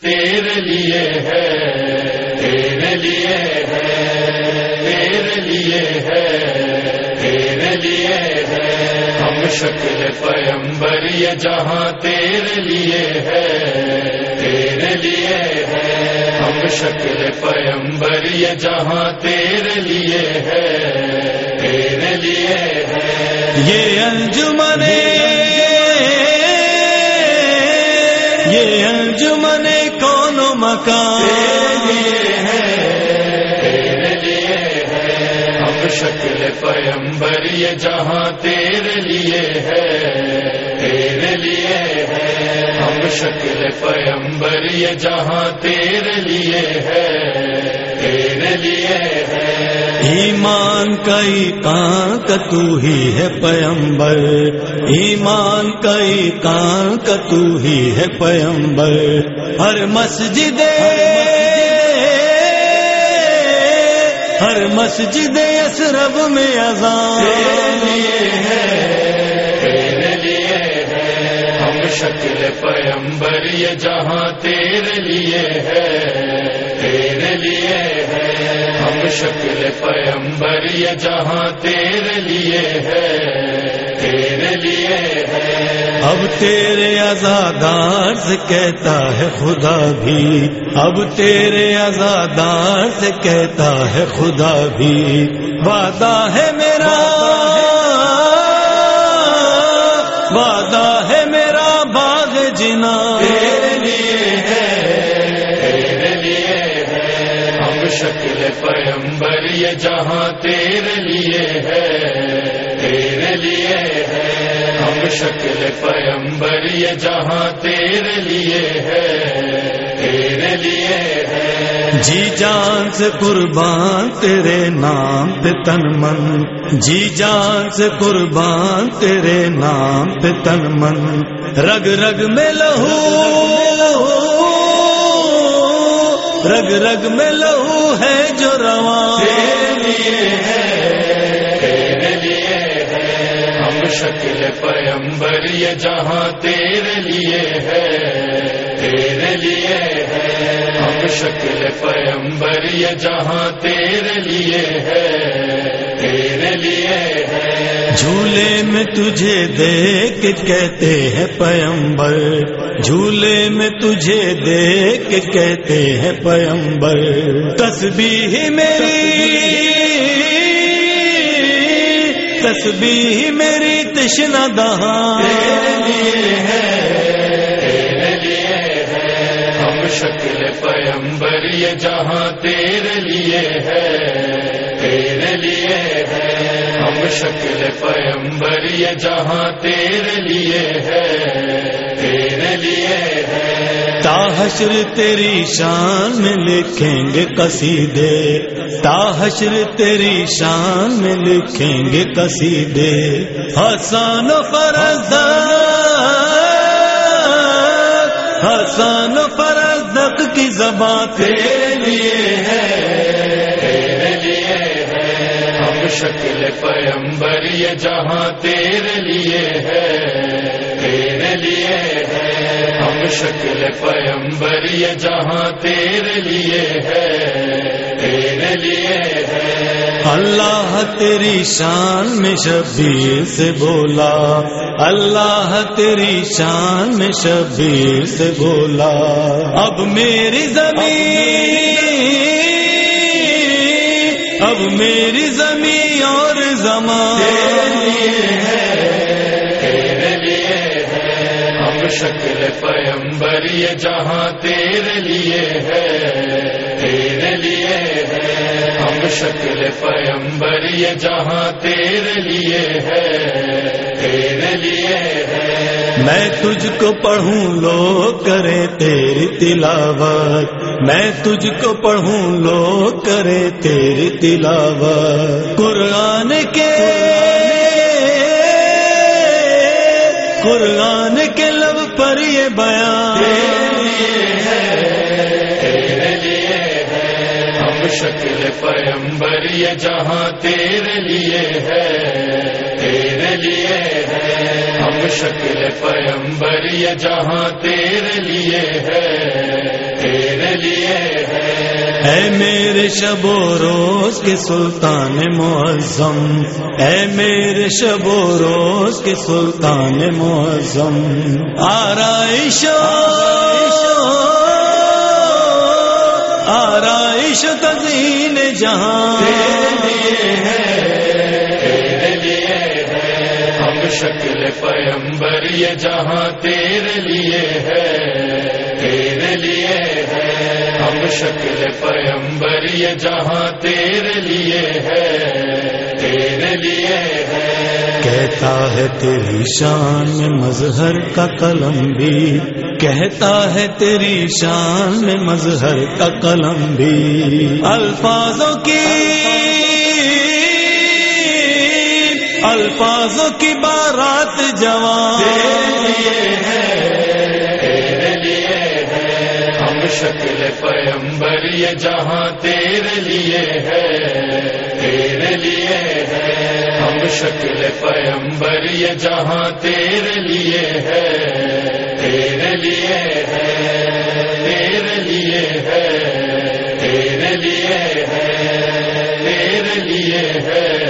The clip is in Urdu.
تیرے لیے ہے، تیرے لیے ہے، تیرے لیے ہے، تیرے لیے ہے۔ ہم شکل پیمبر یہ جہاں تیرے لیے ہے، تیرے لیے ہے۔ ہم شکل پیمبر یہ جہاں تیرے لیے ہے، تیرے لیے ہے۔ یہ انجمن یہ انجمن کون مکان؟ تیرے ہے شکل پیمبر یہ جہاں تیرے لیے ہے، تیرے لیے ہے۔ ہم شکل پیمبر یہ جہاں تیرے لیے ہے، تیرے لیے ہے۔ ایمان کئی کان کا تو ہی ہے پیمبر۔ ایمان کئی کان کا تو ہی ہے پیمبر۔ ہر مسجد ہر مسجد اسرب میں اذان ہم شکل پیمبر یہ جہاں تیرے لیے ہے۔ تیرے لیے ہے۔ ہم شکل پیمبر یہ جہاں تیرے لیے ہے۔ تیرے لیے ہے۔ اب تیرے آزادار سے کہتا ہے خدا بھی۔ ب تیرے آزادار سے کہتا ہے خدا بھی۔ وعدہ ہے میرا شکل پیمبر یہ جہاں تیرے لیے ہے، تیرے لیے ہے۔ ہم شکل پیمبر یہ جہاں تیرے لیے ہے، تیرے لیے ہے۔ جی جان سے قربان تیرے نام پہ تن من۔ جی جان سے قربان تیرے نام پہ تن من۔ رگ رگ میں لہو رگ رگ میں لہو ہے جو رواں۔ ہم شکل پیمبر یہ جہاں تیرے لیے ہے۔ تیرے لیے ہے۔ ہم شکل پیمبر یہ جہاں تیرے لیے ہے۔ تیرے لیے ہے۔ جھولے میں تجھے دیکھ کہتے ہیں پیمبر جھولے میں تجھے دیکھ کے کہتے ہیں پیمبر تسبیح میری تسبیح میری تشنا دہاں۔ ہم شکل پیمبر یہ جہاں تیرے لیے ہے۔ تیرے لیے ہے۔ ہم شکل پیمبر یہ جہاں تیرے لیے ہے۔ تیرے لیے ہے۔ تاحشر تیری شان میں لکھیں گے قصیدے۔ تاحشر تیری شان میں لکھیں گے قصیدے۔ حسان و فرزد حسان و فرزدق کی زبان تیرے لیے ہے۔ شکل پیمبر یہ جہاں تیرے لیے ہے، تیرے لیے ہے۔ ہم شکل پیمبر یہ جہاں تیرے لیے ہے، تیرے لیے ہے۔ اللہ تیری شان میں شبیر سے بولا، اللہ تیری شان میں شبیر سے بولا۔ اب میری زمین اب میری زمین اور زمان لیے ہم شکل پیمبر یہ جہاں تیرے لیے ہے۔ تیرے لیے ہے۔ ہم شکل پیمبر یہ جہاں تیرے لیے ہے۔ تیرے لیے ہے۔ میں تجھ کو پڑھوں لوگ کرے تیری تلاوت۔ میں تجھ کو پڑھوں لوگ کرے تیری تلاوت۔ قرآن کے قرآن کے لب پر یہ بیان۔ شکل پیمبر یہ جہاں تیرے لیے ہے، تیرے لیے ہے۔ ہم شکل پیمبر یہ جہاں تیرے لیے ہے لیے ہے۔ اے میرے شب و روز کے سلطان معظم، اے میرے شب و روز کے سلطان معظم۔ آرائش آرائش تزین جہاں۔ تیرے لیے ہے ہم شکل پیمبر یہ جہاں تیرے لیے ہے۔ تیرے لیے ہے۔ ہم شکل پیمبر یہ جہاں تیرے لیے ہے۔ تیرے لیے ہے۔ کہتا ہے تیری شان میں مظہر کا قلم بھی۔ کہتا ہے تیری شان میں مظہر کا قلم بھی۔ الفاظوں کی الفاظوں کی بارات جوان۔ تیرے لیے ہے۔ ہم شکل پیمبر یہ جہاں تیرے لیے ہے۔ تیرے لیے شکل پیمبر یہ جہاں تیرے لیے ہے، تیرے لیے ہے، تیرے لیے ہے، تیرے لیے ہے، تیرے لیے ہے۔